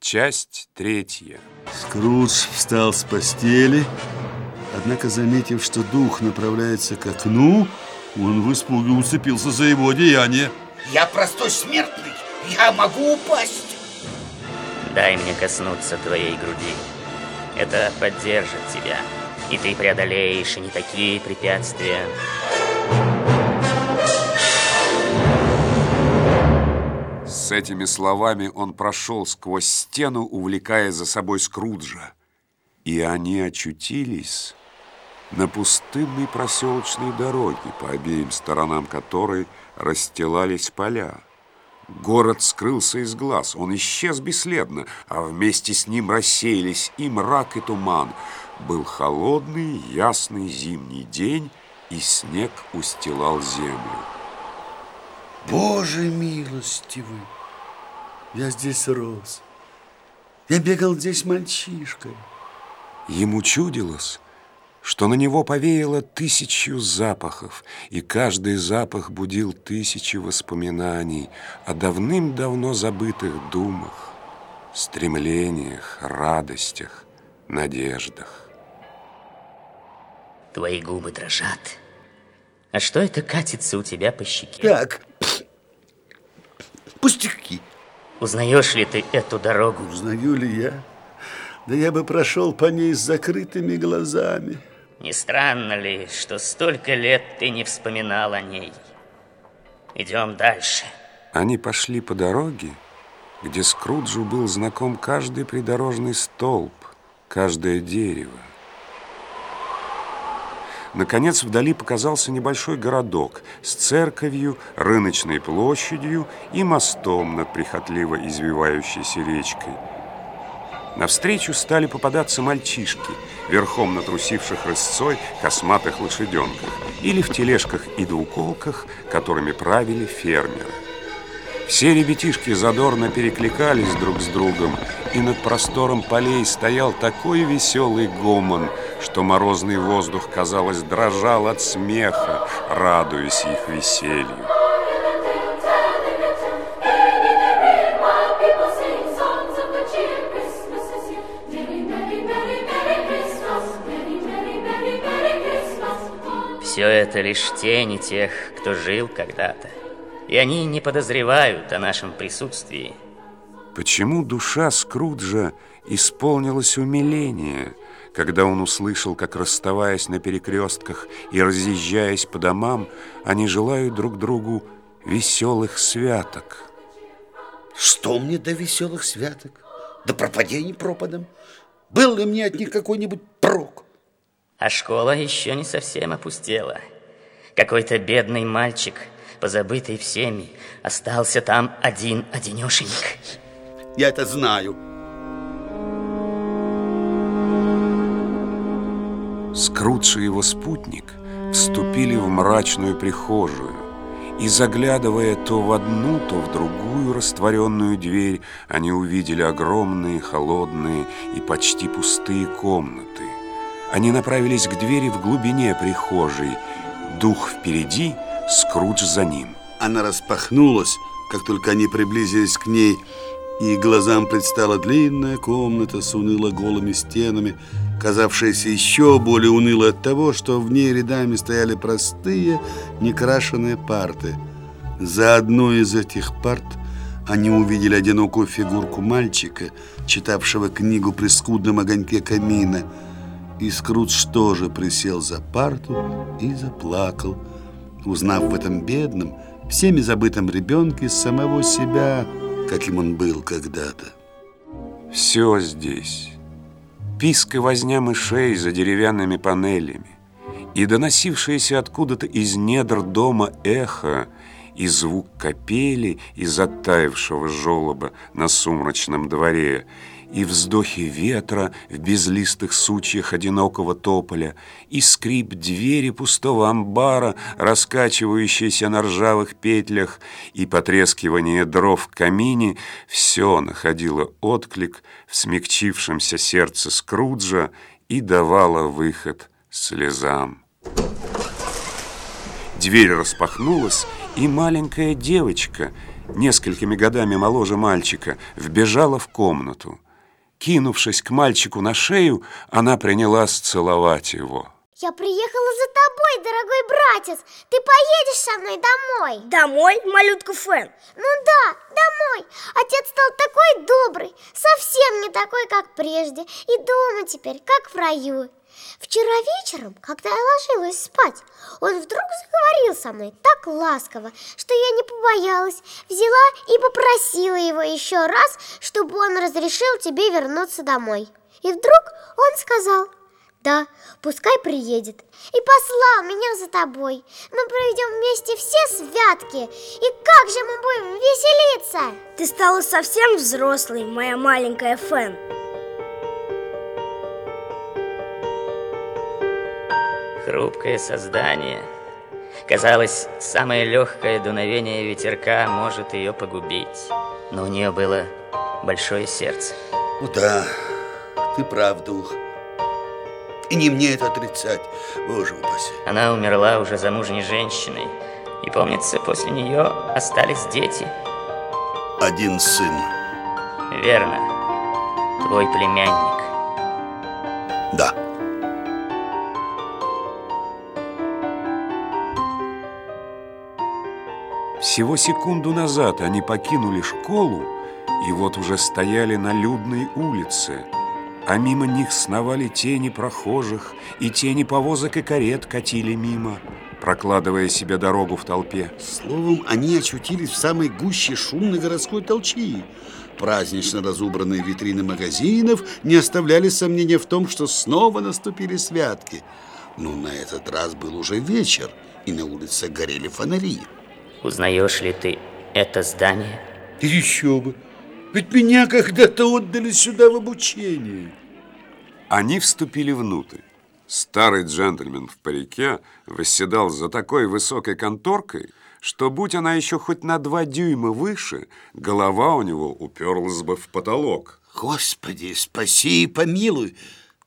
Часть третья. Скрудж встал с постели, однако, заметив, что дух направляется к окну, он в испуге уцепился за его одеяние. Я простой смертный, я могу упасть. Дай мне коснуться твоей груди. Это поддержит тебя, и ты преодолеешь и не такие препятствия. С этими словами он прошел сквозь стену, увлекая за собой Скруджа. И они очутились на пустынной проселочной дороге, по обеим сторонам которой расстилались поля. Город скрылся из глаз, он исчез бесследно, а вместе с ним рассеялись и мрак, и туман. Был холодный, ясный зимний день, и снег устилал землю. Боже милостивый! Я здесь рос. Я бегал здесь мальчишкой. Ему чудилось, что на него повеяло тысячу запахов, и каждый запах будил тысячи воспоминаний о давным-давно забытых думах, стремлениях, радостях, надеждах. Твои губы дрожат. А что это катится у тебя по щеке? Так, пустяки. Узнаешь ли ты эту дорогу? Узнаю ли я? Да я бы прошел по ней с закрытыми глазами. Не странно ли, что столько лет ты не вспоминал о ней? Идем дальше. Они пошли по дороге, где Скруджу был знаком каждый придорожный столб, каждое дерево. Наконец вдали показался небольшой городок с церковью, рыночной площадью и мостом над прихотливо извивающейся речкой. Навстречу стали попадаться мальчишки, верхом на трусивших рысцой косматых лошаденках или в тележках и двуколках, которыми правили фермеры. Все ребятишки задорно перекликались друг с другом, и над простором полей стоял такой веселый гомон, что морозный воздух, казалось, дрожал от смеха, радуясь их веселью. Все это лишь тени тех, кто жил когда-то. И они не подозревают о нашем присутствии. Почему душа Скруджа исполнилась умиление, когда он услышал, как, расставаясь на перекрестках и разъезжаясь по домам, они желают друг другу веселых святок? Что мне до веселых святок? До пропадений пропадом? Был ли мне от них какой-нибудь прок? А школа еще не совсем опустела. Какой-то бедный мальчик, позабытый всеми, остался там один-одинешенек. Я это знаю. Скрудж его спутник вступили в мрачную прихожую, и, заглядывая то в одну, то в другую растворенную дверь, они увидели огромные, холодные и почти пустые комнаты. Они направились к двери в глубине прихожей. Дух впереди, Скрудж за ним. Она распахнулась, как только они приблизились к ней, и глазам предстала длинная комната с уныло голыми стенами, казавшаяся еще более унылой от того, что в ней рядами стояли простые, некрашенные парты. За одной из этих парт они увидели одинокую фигурку мальчика, читавшего книгу при скудном огоньке камина, и Скрудж тоже присел за парту и заплакал, узнав в этом бедном, всеми забытом ребенке самого себя, каким он был когда-то. Все здесь. Писк и возня мышей за деревянными панелями, и доносившееся откуда-то из недр дома эхо, и звук капели из оттаившего желоба на сумрачном дворе, и вздохи ветра в безлистых сучьях одинокого тополя, и скрип двери пустого амбара, раскачивающейся на ржавых петлях, и потрескивание дров в камине — все находило отклик в смягчившемся сердце Скруджа и давало выход слезам. Дверь распахнулась, и маленькая девочка — несколькими годами моложе мальчика, вбежала в комнату. Кинувшись к мальчику на шею, она принялась целовать его. Я приехала за тобой, дорогой братец. Ты поедешь со мной домой? Домой, малютка Фэн? Ну да, домой. Отец стал такой добрый, совсем не такой, как прежде. И дома теперь, как в раю. Вчера вечером, когда я ложилась спать, он вдруг заговорил со мной так ласково, что я не побоялась, взяла и попросила его еще раз, чтобы он разрешил тебе вернуться домой. И вдруг он сказал, да, пускай приедет. И послал меня за тобой. Мы проведем вместе все святки. И как же мы будем веселиться? Ты стала совсем взрослой, моя маленькая Фэн. Хрупкое создание. Казалось, самое легкое дуновение ветерка может ее погубить. Но у нее было большое сердце. Ну да, ты прав, дух. И не мне это отрицать, боже упаси. Она умерла уже замужней женщиной. И помнится, после нее остались дети. Один сын. Верно. Твой племянник. Да. Всего секунду назад они покинули школу и вот уже стояли на людной улице, а мимо них сновали тени прохожих, и тени повозок и карет катили мимо, прокладывая себе дорогу в толпе. Словом, они очутились в самой гуще шумной городской толчии. Празднично разубранные витрины магазинов не оставляли сомнения в том, что снова наступили святки. Но на этот раз был уже вечер, и на улице горели фонари. Узнаешь ли ты это здание? Еще бы! Ведь меня когда-то отдали сюда в обучение. Они вступили внутрь. Старый джентльмен в парике восседал за такой высокой конторкой, что, будь она еще хоть на два дюйма выше, голова у него уперлась бы в потолок. Господи, спаси и помилуй!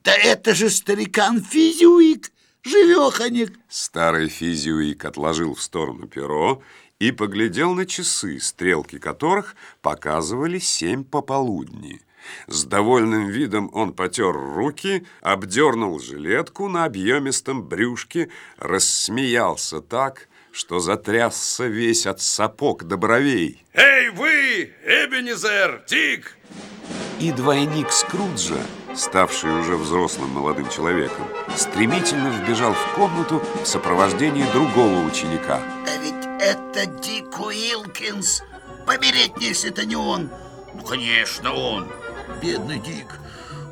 Да это же старикан Физиуик, живеханик! Старый физиуик отложил в сторону перо и поглядел на часы, стрелки которых показывали семь пополудни. С довольным видом он потер руки, обдернул жилетку на объемистом брюшке, рассмеялся так, что затрясся весь от сапог до бровей. Эй, вы, Эбенезер, Дик! И двойник Скруджа, ставший уже взрослым молодым человеком, стремительно вбежал в комнату в сопровождении другого ученика. А ведь это Дик Уилкинс. Помереть, если это не он. Ну, конечно, он. Бедный Дик.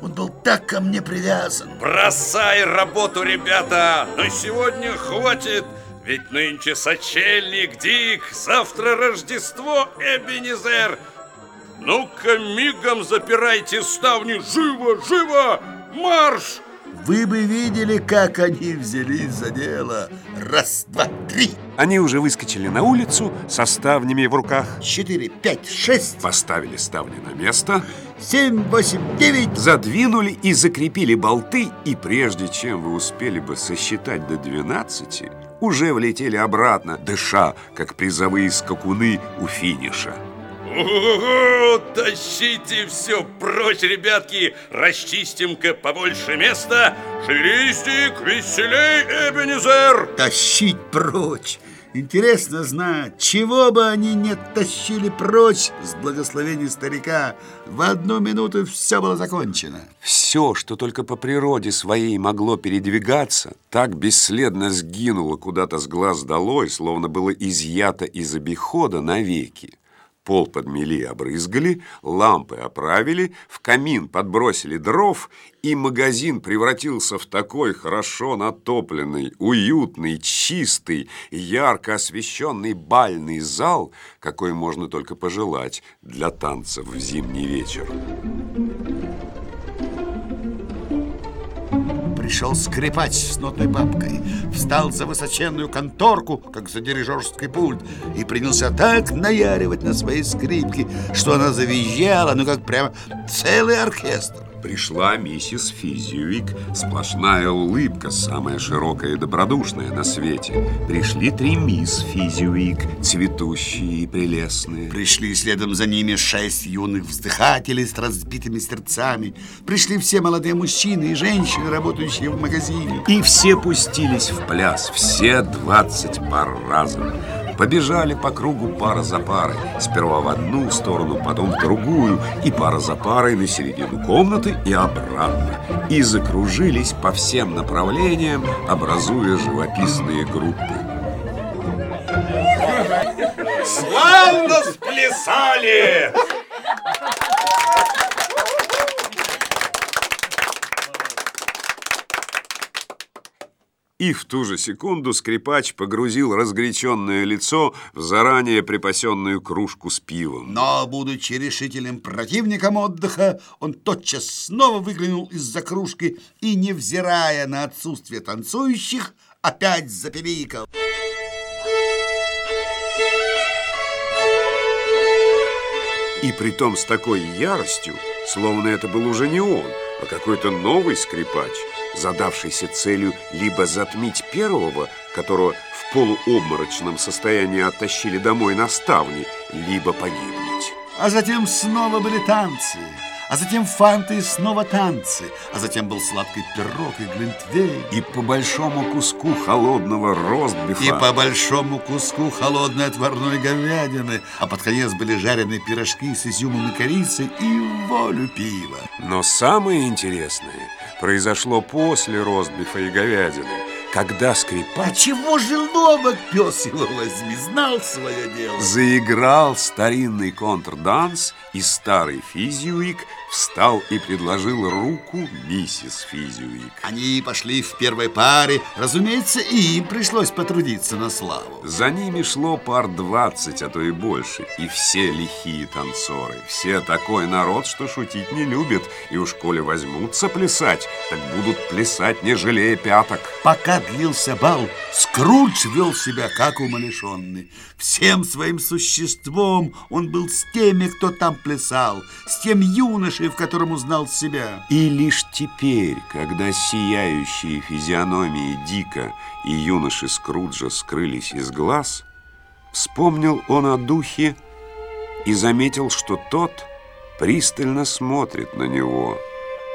Он был так ко мне привязан. Бросай работу, ребята! На сегодня хватит! Ведь нынче сочельник, Дик, завтра Рождество, Эбенезер! Ну-ка, мигом запирайте ставни! Живо, живо! Марш! Вы бы видели, как они взялись за дело. Раз, два, три, Они уже выскочили на улицу со ставнями в руках, четыре, пять, шесть, поставили ставни на место, семь, восемь, девять. задвинули и закрепили болты, и прежде чем вы успели бы сосчитать до 12, уже влетели обратно, дыша, как призовые скакуны у финиша. Ого, тащите все прочь, ребятки! Расчистим-ка побольше места! Шевелись, Дик, веселей, Эбенезер! Тащить прочь. Интересно знать, чего бы они не тащили прочь с благословения старика. В одну минуту все было закончено. Все, что только по природе своей могло передвигаться, так бесследно сгинуло куда-то с глаз долой, словно было изъято из обихода навеки. Пол подмели и обрызгали, лампы оправили, в камин подбросили дров, и магазин превратился в такой хорошо натопленный, уютный, чистый, ярко освещенный бальный зал, какой можно только пожелать для танцев в зимний вечер. Пришел скрипач с нотной бабкой, встал за высоченную конторку, как за дирижерский пульт, и принялся так наяривать на своей скрипке, что она завизжала, ну как прямо целый оркестр. Пришла миссис Физиуик, сплошная улыбка, самая широкая и добродушная на свете. Пришли три мисс Физиуик, цветущие и прелестные. Пришли следом за ними шесть юных вздыхателей с разбитыми сердцами. Пришли все молодые мужчины и женщины, работающие в магазине. И все пустились в пляс, все двадцать пар разом. Побежали по кругу пара за парой, сперва в одну сторону, потом в другую, и пара за парой на середину комнаты и обратно. И закружились по всем направлениям, образуя живописные группы. Славно сплясали! И в ту же секунду скрипач погрузил разгоряченное лицо в заранее припасенную кружку с пивом. Но, будучи решительным противником отдыха, он тотчас снова выглянул из-за кружки и, невзирая на отсутствие танцующих, опять запеликал. И притом с такой яростью, словно это был уже не он, а какой-то новый скрипач, задавшийся целью либо затмить первого, которого в полуобморочном состоянии оттащили домой на ставни, либо погибнуть. А затем снова были танцы, а затем фанты и снова танцы, а затем был сладкий пирог и глинтвейн. И по большому куску холодного ростбифа. И по большому куску холодной отварной говядины, а под конец были жареные пирожки с изюмом и корицей и волю пива. Но самое интересное произошло после ростбифа и говядины, когда А скрипач чего же ловок пес его возьми, знал свое дело? заиграл старинный контрданс, и старый Физиуик встал и предложил руку миссис Физиуик. Они пошли в первой паре, разумеется, и им пришлось потрудиться на славу. За ними шло пар двадцать, а то и больше, и все лихие танцоры, все такой народ, что шутить не любит, и уж коли возьмутся плясать, так будут плясать, не жалея пяток. Пока длился бал, Скрудж вел себя как умалишенный. Всем своим существом он был с теми, кто там плясал, с тем юношей, в котором узнал себя. И лишь теперь, когда сияющие физиономии Дика и юноши Скруджа скрылись из глаз, вспомнил он о духе и заметил, что тот пристально смотрит на него,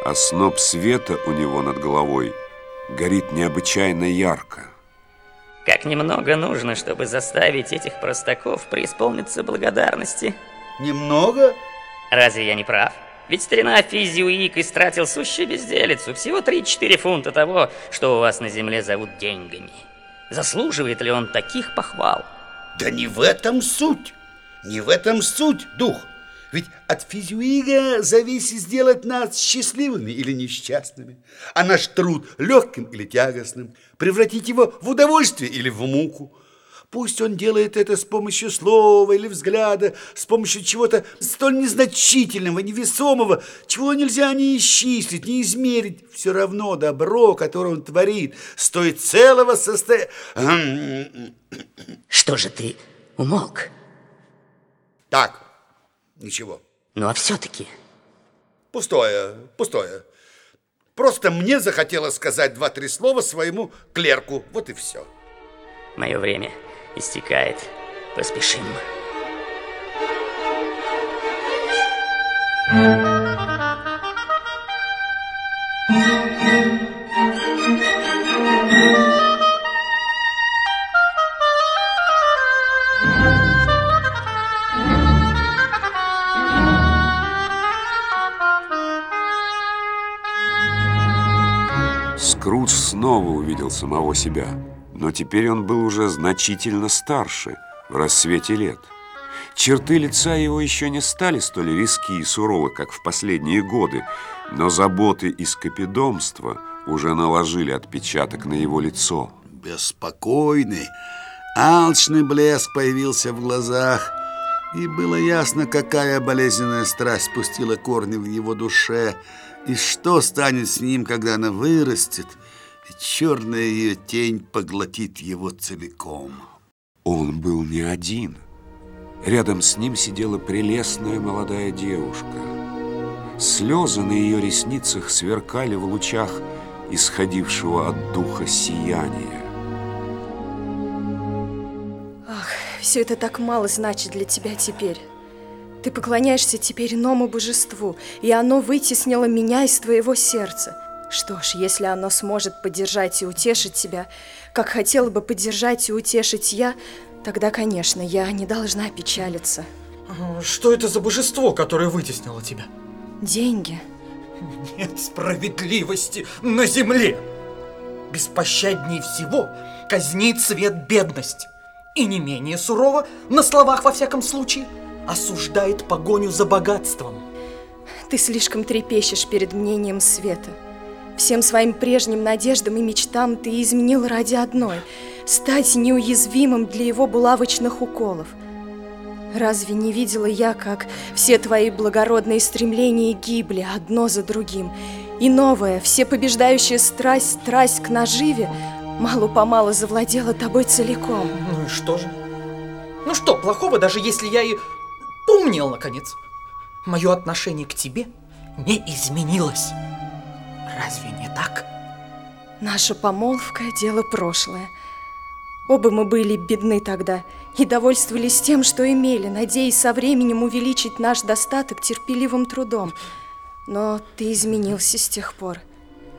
а сноп света у него над головой горит необычайно ярко. Как немного нужно, чтобы заставить этих простаков преисполниться благодарности. Немного? Разве я не прав? Ведь старина Физиуик истратил сущую безделицу. Всего 3-4 фунта того, что у вас на земле зовут деньгами. Заслуживает ли он таких похвал? Да не в этом суть. Не в этом суть, дух. Ведь от физиуига зависит сделать нас счастливыми или несчастными, а наш труд легким или тягостным, превратить его в удовольствие или в муку. Пусть он делает это с помощью слова или взгляда, с помощью чего-то столь незначительного, невесомого, чего нельзя ни исчислить, ни измерить. Все равно добро, которое он творит, стоит целого состояния... Что же ты умолк? Так, ничего. Ну а все-таки... Пустое, пустое. Просто мне захотелось сказать два-три слова своему клерку. Вот и все. Мое время истекает. Поспешим. Скрудж увидел самого себя, но теперь он был уже значительно старше, в рассвете лет. Черты лица его еще не стали столь резки и суровы, как в последние годы, но заботы и скопидомство уже наложили отпечаток на его лицо. Беспокойный, алчный блеск появился в глазах, и было ясно, какая болезненная страсть пустила корни в его душе, и что станет с ним, когда она вырастет, черная ее тень поглотит его целиком. Он был не один. Рядом с ним сидела прелестная молодая девушка. Слезы на ее ресницах сверкали в лучах исходившего от духа сияния. Ах, все это так мало значит для тебя теперь. Ты поклоняешься теперь иному божеству, и оно вытеснило меня из твоего сердца. Что ж, если оно сможет поддержать и утешить тебя, как хотела бы поддержать и утешить я, тогда, конечно, я не должна печалиться. Что это за божество, которое вытеснило тебя? Деньги. Нет справедливости на земле. Беспощаднее всего казнит свет бедность. И не менее сурово, на словах во всяком случае, осуждает погоню за богатством. Ты слишком трепещешь перед мнением света. Всем своим прежним надеждам и мечтам ты изменил ради одной – стать неуязвимым для его булавочных уколов. Разве не видела я, как все твои благородные стремления гибли одно за другим, и новая, всепобеждающая страсть, страсть к наживе, мало-помалу завладела тобой целиком? Ну и что же? Ну что, плохого, даже если я и поумнел, наконец? Мое отношение к тебе не изменилось. Разве не так? Наша помолвка – дело прошлое. Оба мы были бедны тогда и довольствовались тем, что имели, надеясь со временем увеличить наш достаток терпеливым трудом. Но ты изменился с тех пор.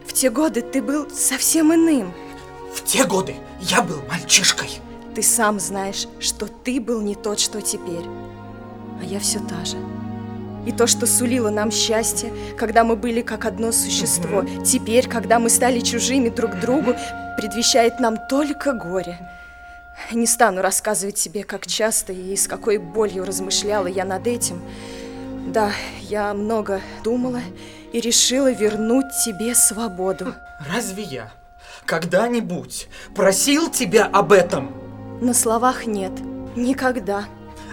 В те годы ты был совсем иным. В те годы я был мальчишкой. Ты сам знаешь, что ты был не тот, что теперь. А я все та же. И то, что сулило нам счастье, когда мы были как одно существо, теперь, когда мы стали чужими друг другу, предвещает нам только горе. Не стану рассказывать тебе, как часто и с какой болью размышляла я над этим. Да, я много думала и решила вернуть тебе свободу. Разве я когда-нибудь просил тебя об этом? На словах нет, никогда.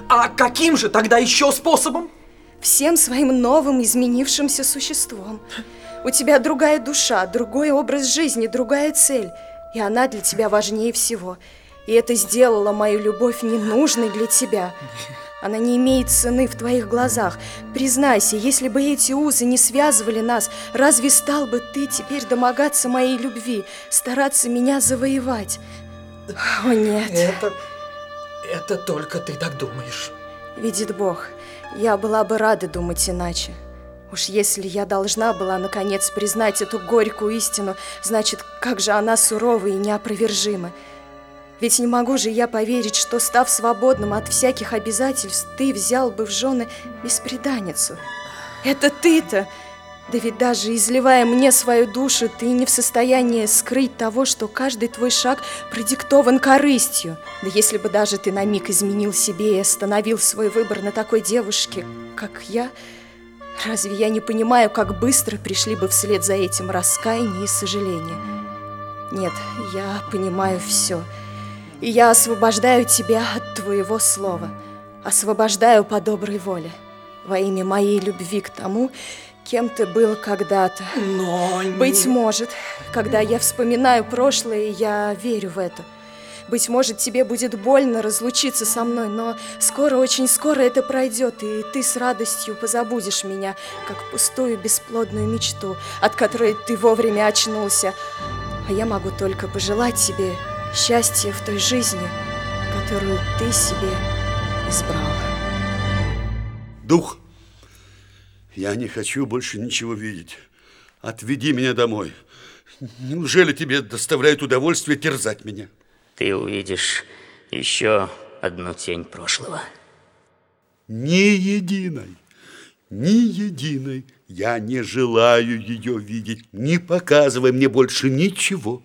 А каким же тогда еще способом? Всем своим новым изменившимся существом. У тебя другая душа, другой образ жизни, другая цель. И она для тебя важнее всего. И это сделало мою любовь ненужной для тебя. Она не имеет цены в твоих глазах. Признайся, если бы эти узы не связывали нас, разве стал бы ты теперь домогаться моей любви, стараться меня завоевать? О, нет. Это... это только ты так думаешь. Видит Бог, я была бы рада думать иначе. Уж если я должна была, наконец, признать эту горькую истину, значит, как же она сурова и неопровержима. Ведь не могу же я поверить, что, став свободным от всяких обязательств, ты взял бы в жены беспреданницу. Это ты-то! Да ведь даже изливая мне свою душу, ты не в состоянии скрыть того, что каждый твой шаг продиктован корыстью. Да если бы даже ты на миг изменил себе и остановил свой выбор на такой девушке, как я, разве я не понимаю, как быстро пришли бы вслед за этим раскаяние и сожаление? Нет, я понимаю все. И я освобождаю тебя от твоего слова. Освобождаю по доброй воле. Во имя моей любви к тому, кем ты был когда-то. Но... Быть может, когда я вспоминаю прошлое, я верю в это. Быть может, тебе будет больно разлучиться со мной, но скоро, очень скоро это пройдет, и ты с радостью позабудешь меня, как пустую бесплодную мечту, от которой ты вовремя очнулся. А я могу только пожелать тебе счастья в той жизни, которую ты себе избрал. Дух, я не хочу больше ничего видеть. Отведи меня домой. Неужели тебе доставляет удовольствие терзать меня? Ты увидишь еще одну тень прошлого. Ни единой, ни единой. Я не желаю ее видеть. Не показывай мне больше ничего.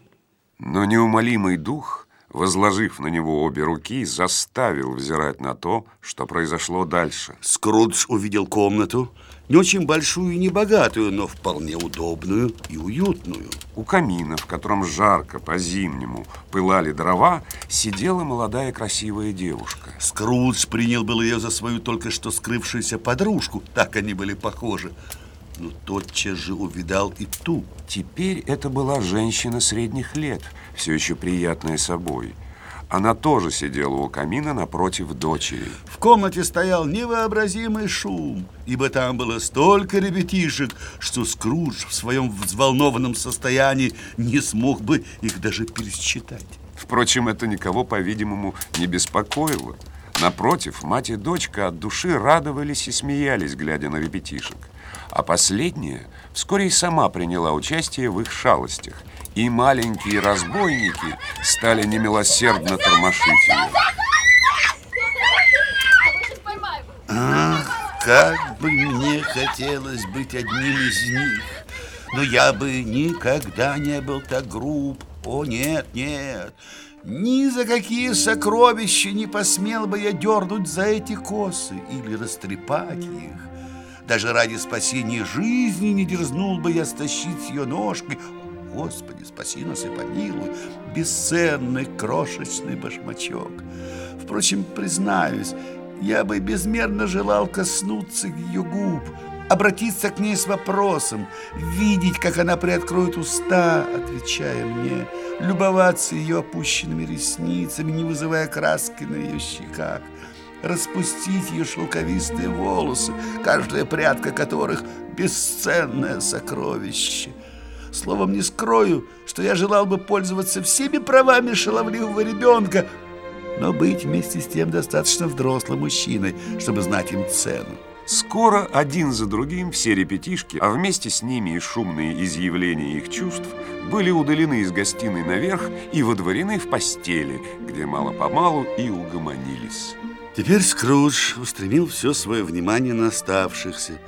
Но неумолимый дух, возложив на него обе руки, заставил взирать на то, что произошло дальше. Скрудж увидел комнату, не очень большую и не богатую, но вполне удобную и уютную. У камина, в котором жарко по-зимнему пылали дрова, сидела молодая красивая девушка. Скрудж принял был ее за свою только что скрывшуюся подружку, так они были похожи. Но тотчас же увидал и ту. Теперь это была женщина средних лет, все еще приятная собой. Она тоже сидела у камина напротив дочери. В комнате стоял невообразимый шум, ибо там было столько ребятишек, что Скрудж в своем взволнованном состоянии не смог бы их даже пересчитать. Впрочем, это никого, по-видимому, не беспокоило. Напротив, мать и дочка от души радовались и смеялись, глядя на ребятишек. А последняя вскоре и сама приняла участие в их шалостях, и маленькие разбойники стали немилосердно тормошить ее. Ах, как бы мне хотелось быть одним из них, но я бы никогда не был так груб. О, нет, нет, ни за какие сокровища не посмел бы я дернуть за эти косы или растрепать их. Даже ради спасения жизни не дерзнул бы я стащить ее ножки Господи, спаси нас и помилуй, бесценный крошечный башмачок. Впрочем, признаюсь, я бы безмерно желал коснуться ее губ, обратиться к ней с вопросом, видеть, как она приоткроет уста, отвечая мне, любоваться ее опущенными ресницами, не вызывая краски на ее щеках, распустить ее шелковистые волосы, каждая прядка которых бесценное сокровище – Словом, не скрою, что я желал бы пользоваться всеми правами шаловливого ребенка, но быть вместе с тем достаточно взрослым мужчиной, чтобы знать им цену. Скоро один за другим все ребятишки, а вместе с ними и шумные изъявления их чувств, были удалены из гостиной наверх и водворены в постели, где мало-помалу и угомонились. Теперь Скрудж устремил все свое внимание на оставшихся,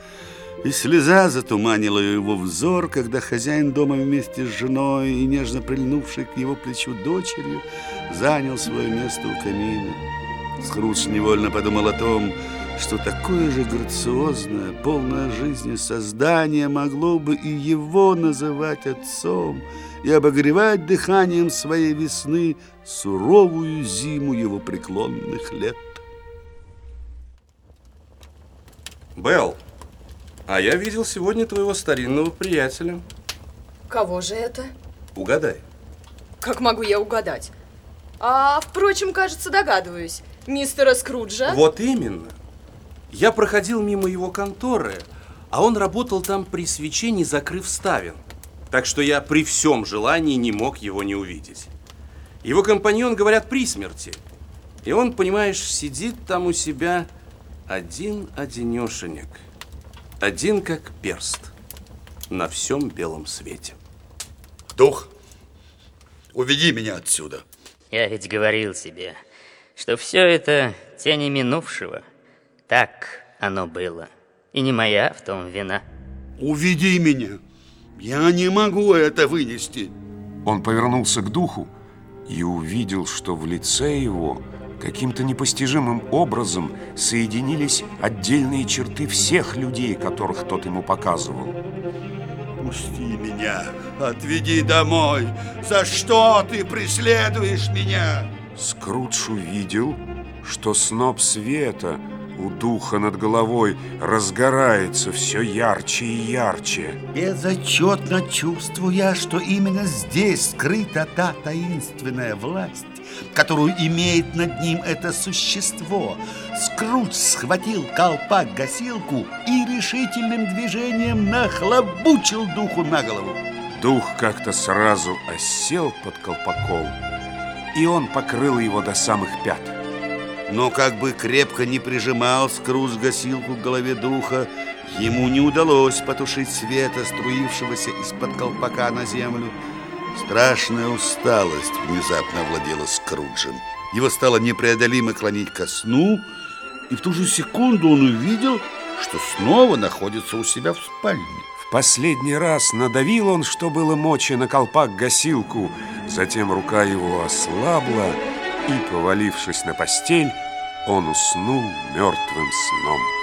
и слеза затуманила его взор, когда хозяин дома вместе с женой и нежно прильнувшей к его плечу дочерью занял свое место у камина. Скрудж невольно подумал о том, что такое же грациозное, полное жизни создание могло бы и его называть отцом и обогревать дыханием своей весны суровую зиму его преклонных лет. Белл, а я видел сегодня твоего старинного приятеля. Кого же это? Угадай. Как могу я угадать? А, впрочем, кажется, догадываюсь. Мистера Скруджа? Вот именно. Я проходил мимо его конторы, а он работал там при свечении, закрыв ставен. Так что я при всем желании не мог его не увидеть. Его компаньон, говорят, при смерти. И он, понимаешь, сидит там у себя один-одинешенек. Один как перст на всем белом свете. Дух, уведи меня отсюда. Я ведь говорил тебе, что все это тени минувшего. Так оно было. И не моя в том вина. Уведи меня. Я не могу это вынести. Он повернулся к духу и увидел, что в лице его каким-то непостижимым образом соединились отдельные черты всех людей, которых тот ему показывал. Пусти меня, отведи домой. За что ты преследуешь меня? Скрудж увидел, что сноп света у духа над головой разгорается все ярче и ярче. Безотчетно чувствую я, что именно здесь скрыта та таинственная власть, которую имеет над ним это существо. Скрудж схватил колпак-гасилку и решительным движением нахлобучил духу на голову. Дух как-то сразу осел под колпаком, и он покрыл его до самых пят. Но как бы крепко не прижимал Скрудж гасилку к голове духа, ему не удалось потушить света, струившегося из-под колпака на землю. Страшная усталость внезапно овладела Скруджем. Его стало непреодолимо клонить ко сну, и в ту же секунду он увидел, что снова находится у себя в спальне. В последний раз надавил он, что было мочи, на колпак-гасилку. Затем рука его ослабла, и, повалившись на постель, он уснул мертвым сном.